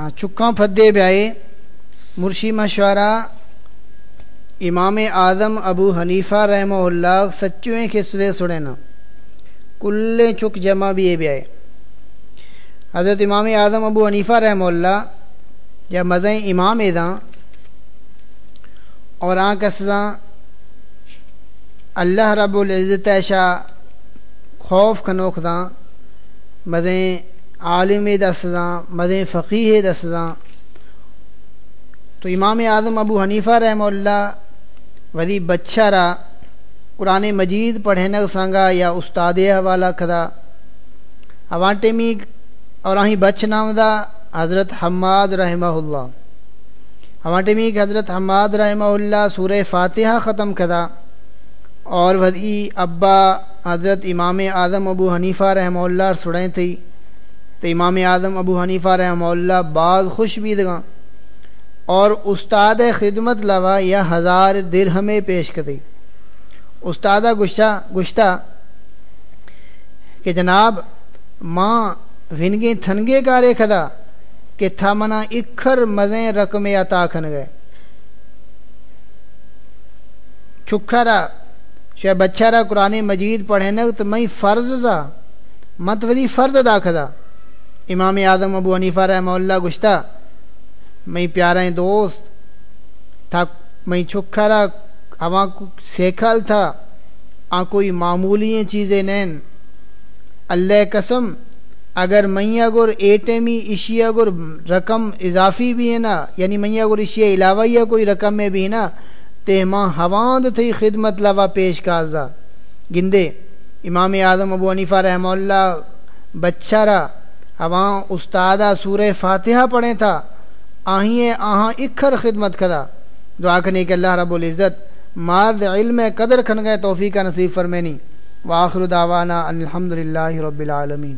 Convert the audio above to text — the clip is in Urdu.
ہاں چکاں پھدے بیائے مرشی مشورہ، امام آدم ابو حنیفہ رحمہ اللہ سچویں کسوے سڑے نا۔ کلے چک جمع بھی بیائے حضرت امام آدم ابو حنیفہ رحمہ اللہ، یا مزیں امام اداں اور آن کساں اللہ رب العزت ایشا خوف کنوخ داں۔ مزیں عالم دسداں مزیں فقیح دسداں تو امام اعظم ابو حنیفہ رحمہ اللہ ودی بچہ را قرآن مجید پڑھنے سانگا یا استاد حوالہ کھدا۔ اوانٹے می اور آہیں بچ نام دا حضرت حماد رحمہ اللہ۔ اوانٹے می حضرت حماد رحمہ اللہ سورہ فاتحہ ختم کھدا۔ اور ودی ابا حضرت امام اعظم ابو حنیفہ رحمہ اللہ سڑیں تھی۔ تو امام اعظم ابو حنیفہ رحمہ اللہ بعض خوش بھی دگاں۔ اور استاد خدمت لوا یا ہزار درہمیں پیش کری استادہ گشتہ گشتہ کہ جناب، ماں ونگیں تھنگے کارے کھدا کہ تھا منا اکھر مزیں رقم عطا کھن گئے۔ چھکھرا شاید بچہ را قرآن مجید پڑھنے تو میں فرض زا مت ودی فرض ادا کھدا۔ امام اعظم ابو حنیفہ رحمہ اللہ گشتہ میں پیارا دوست، تھا میں چھکھرا ہوا سیکھل تھا، آ کوئی معمولی چیزیں نین۔ اللہ قسم، اگر میں اگر ایٹمی اشیا اگر رقم اضافی بھی ہے نا یعنی میں اگر اشیا علاوہ یا کوئی رقم میں بھی ہے نا، تے ماں ہواند تھی خدمت لوا پیش کازا گندے، امام اعظم ابو عنیفہ رحمہ اللہ، بچہ را ہواں استادہ سورہ فاتحہ پڑھیں تھا آہیں آہاں اکھر خدمت کھدا دعا کرنے کہ اللہ رب العزت مارد علم قدر کھن گئے توفیقہ نصیب فرمینی۔ وآخر دعوانا الحمد للہ رب العالمین۔